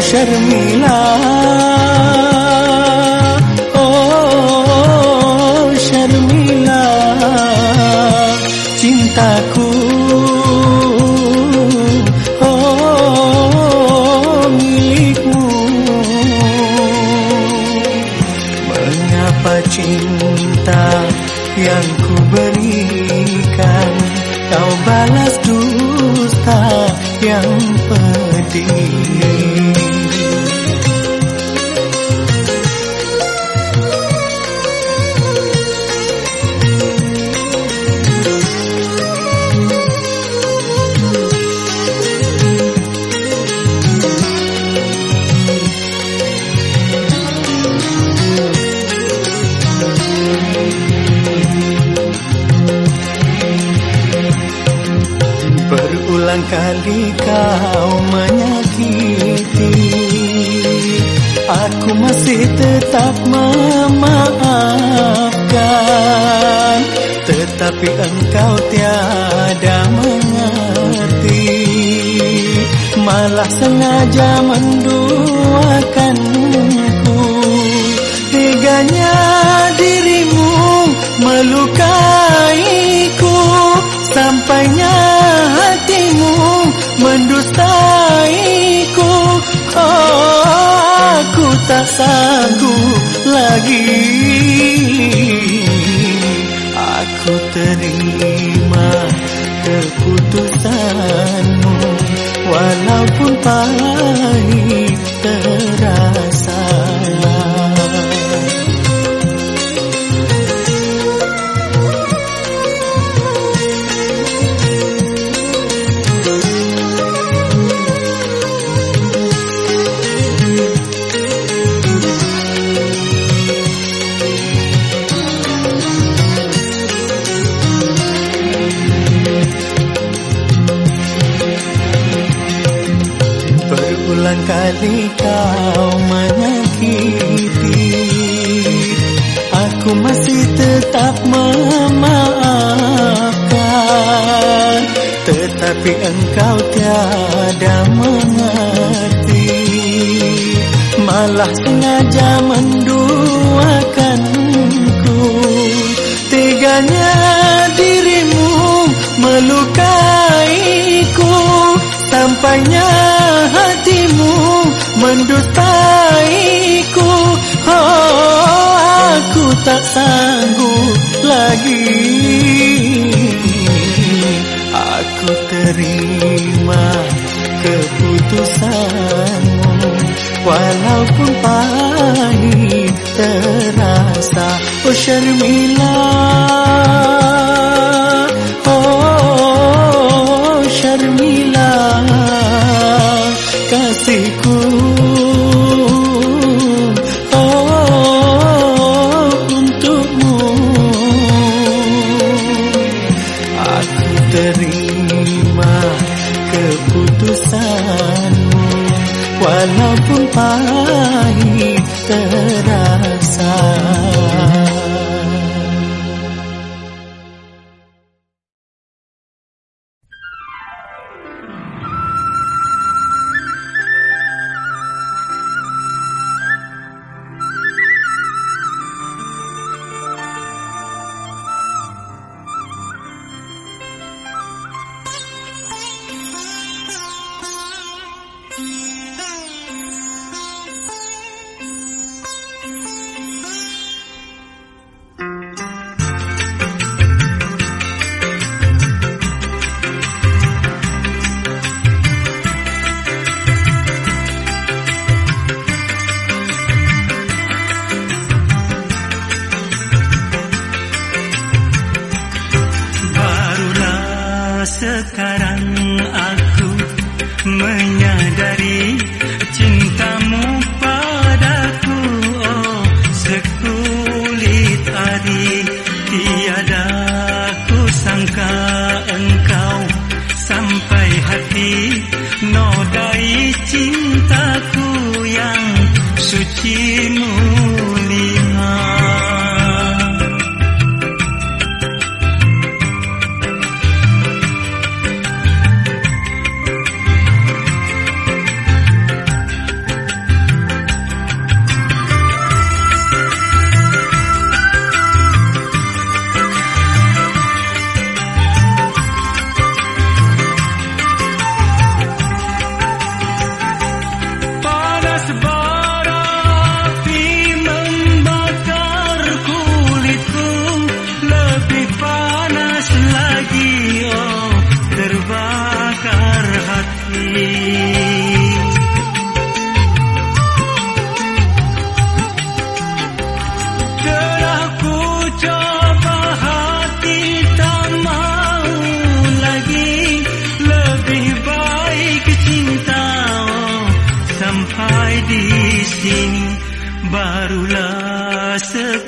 Sharmila. kali kau menyakiti. Aku masih tetap memaafkan Tetapi engkau tiada mengerti. Malah sengaja menduakanku. Teganya dirimu melukaiku. Sampainya tak sanggup lagi. Aku terima keputusanmu Walaupun pahit terang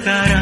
estará.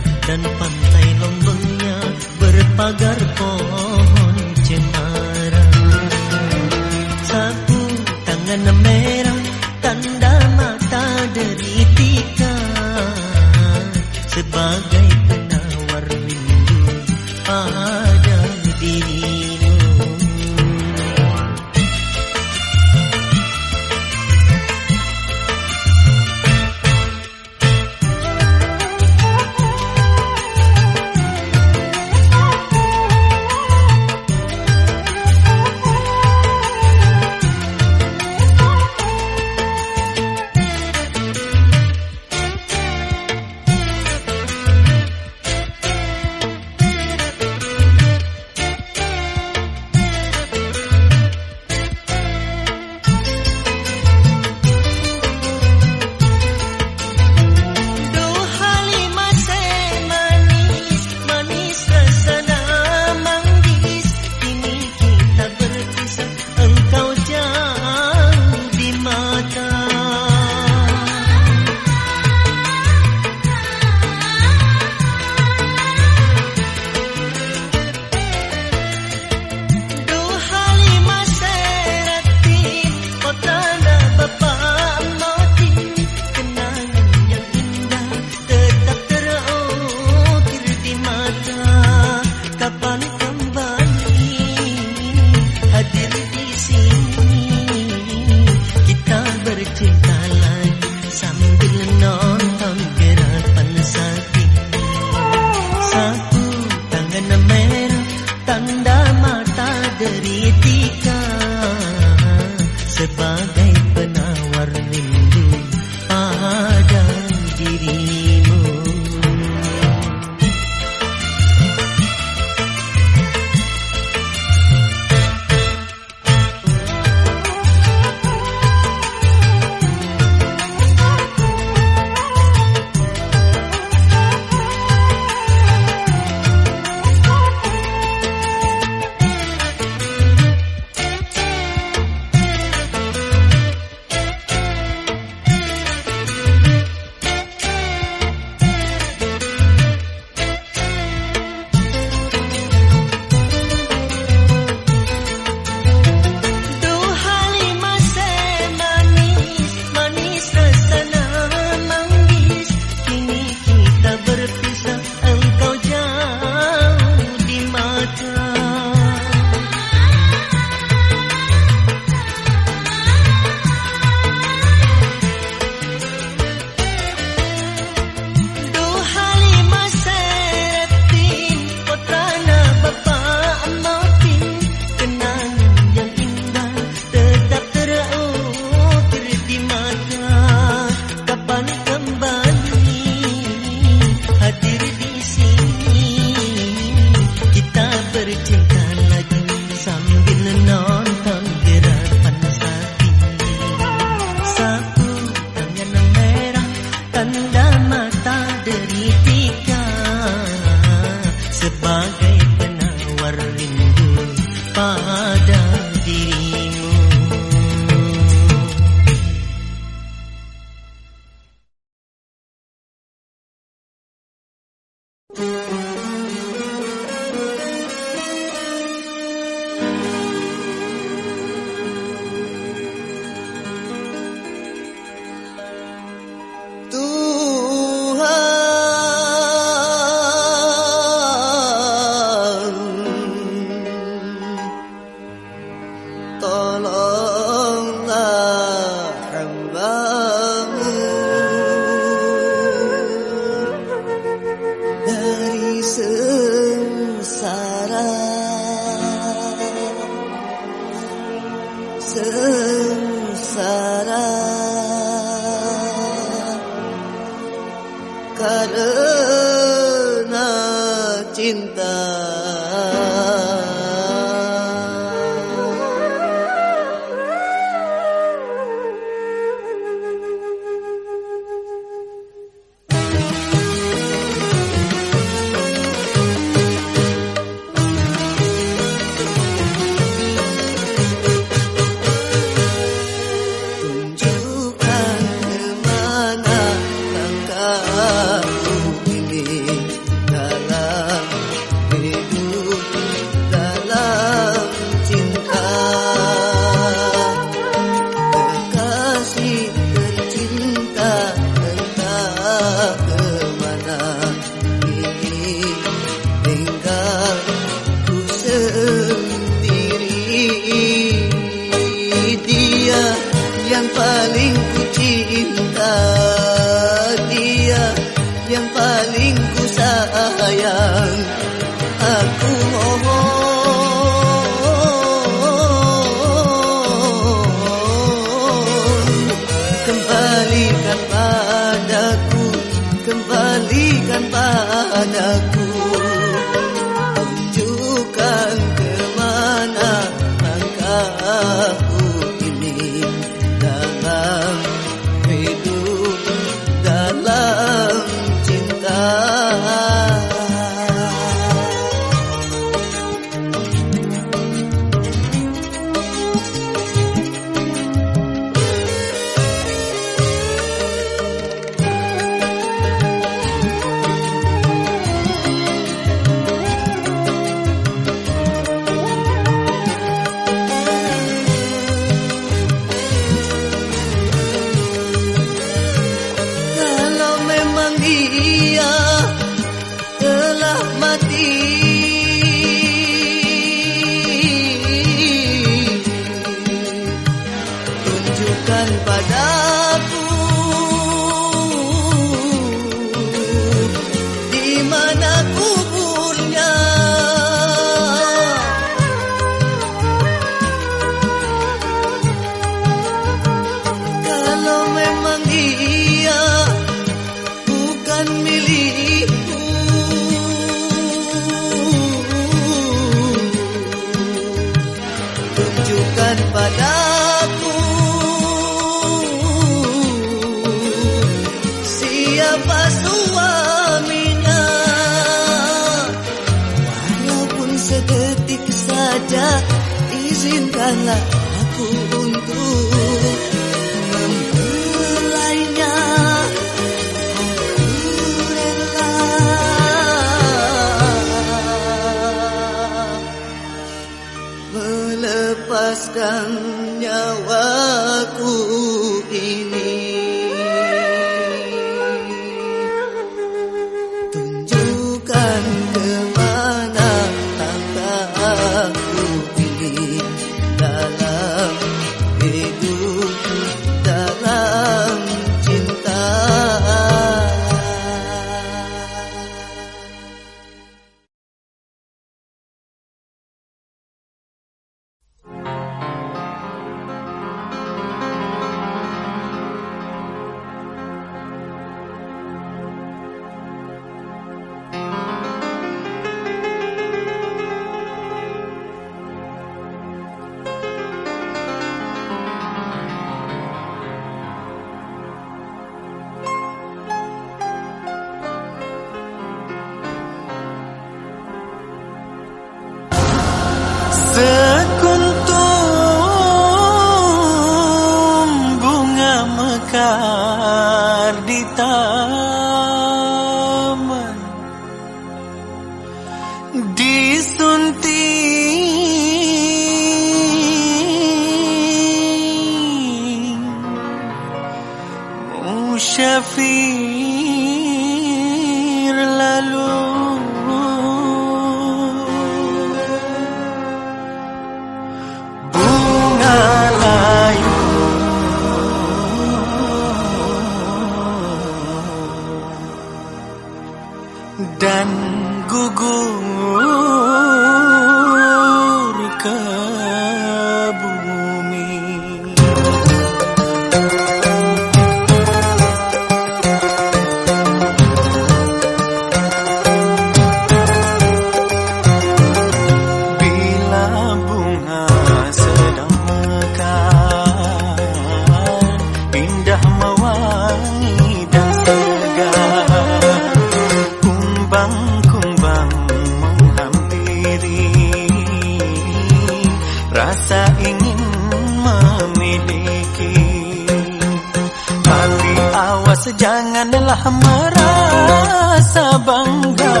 janganlah merasa bangga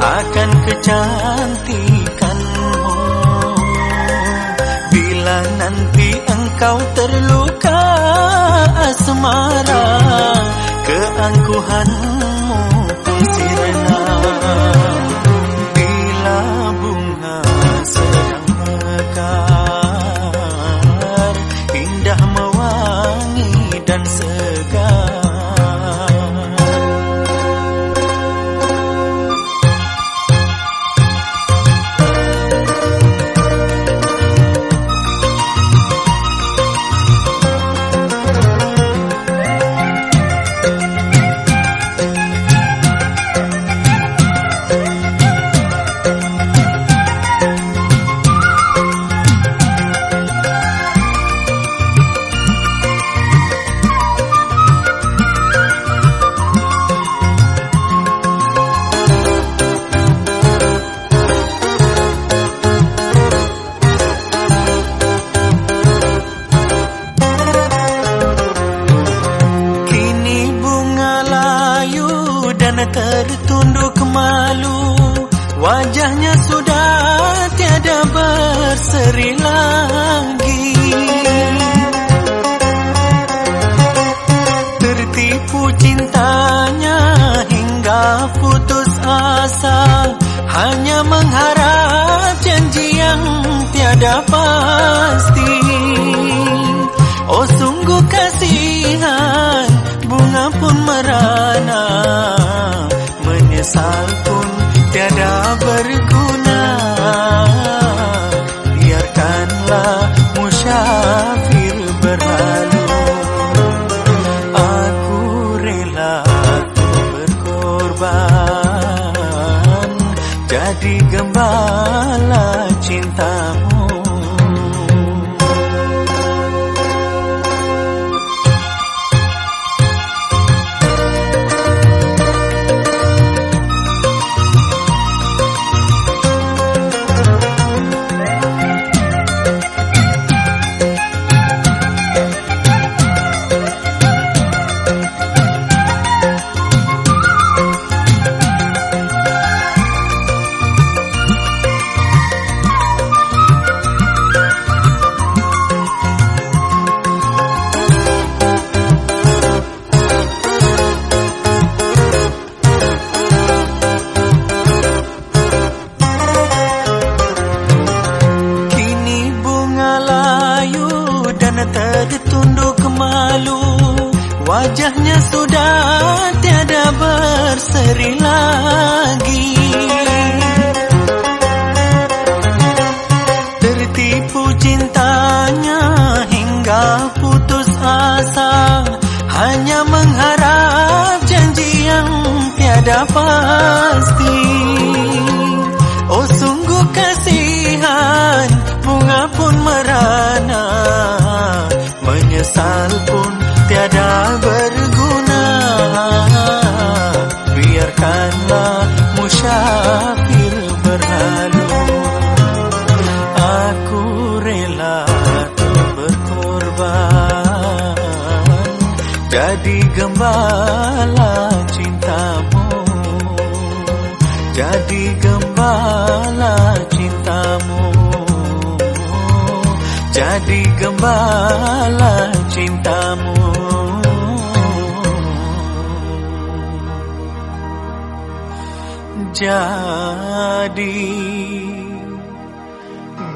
akan kecantikanmu bila nanti engkau terluka asmara keangkuhanmu pun sirna.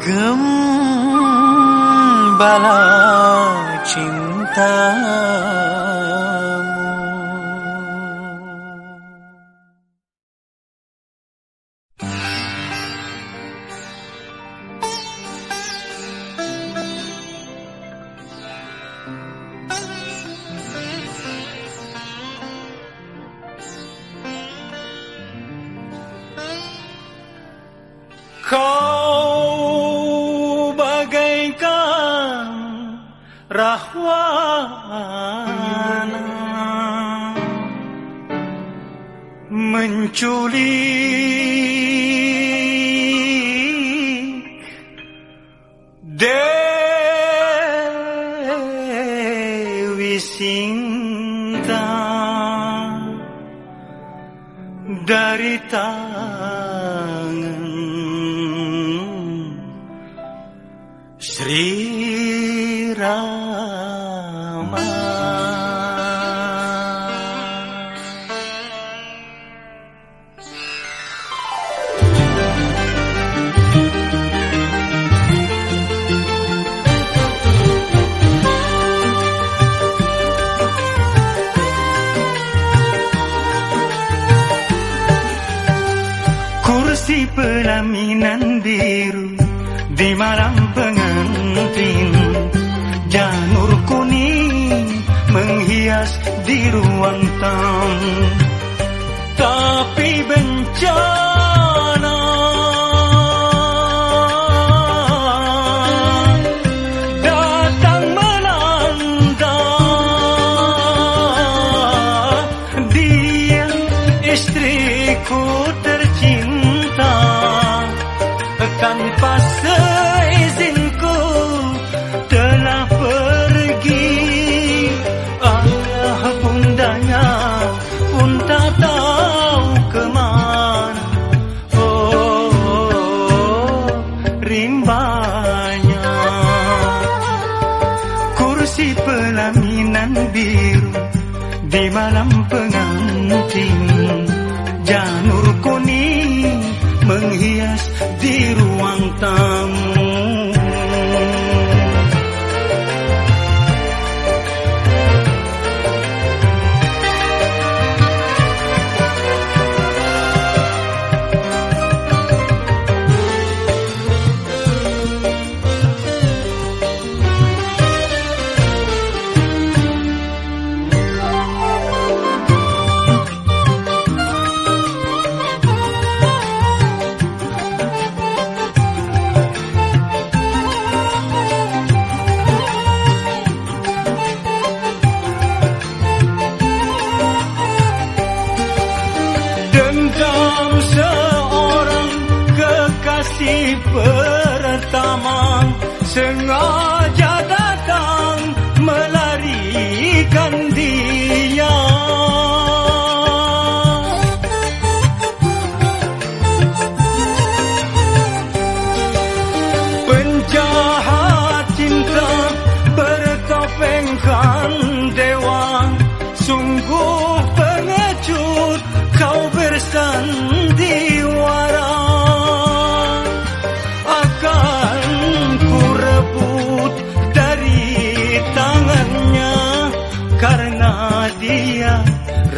gembala cinta 花那门竹林 di ruang tamu Tapi bencana Mata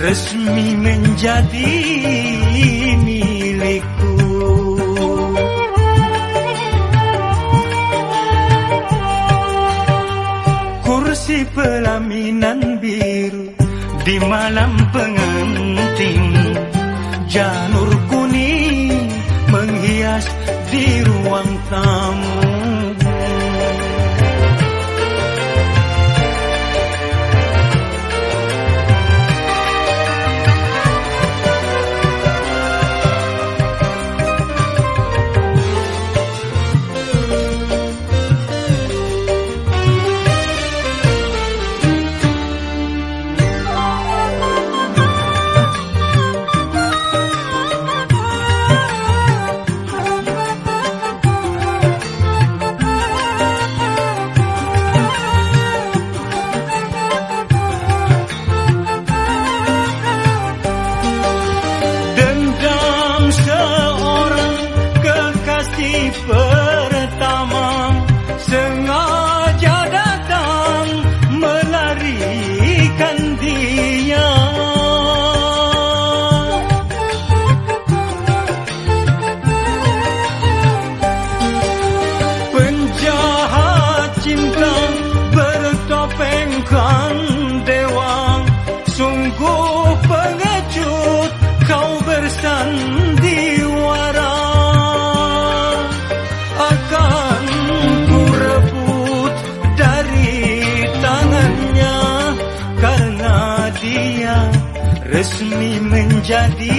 resmi menjadi milikku. Kursi pelaminan biru di malam pengantin. Janur kuning menghias di ruang tamu. resmi menjadi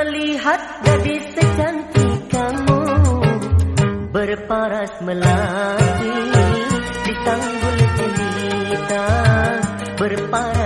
melihat gadis secantik kamu berparas melati di tanggul cinta berparas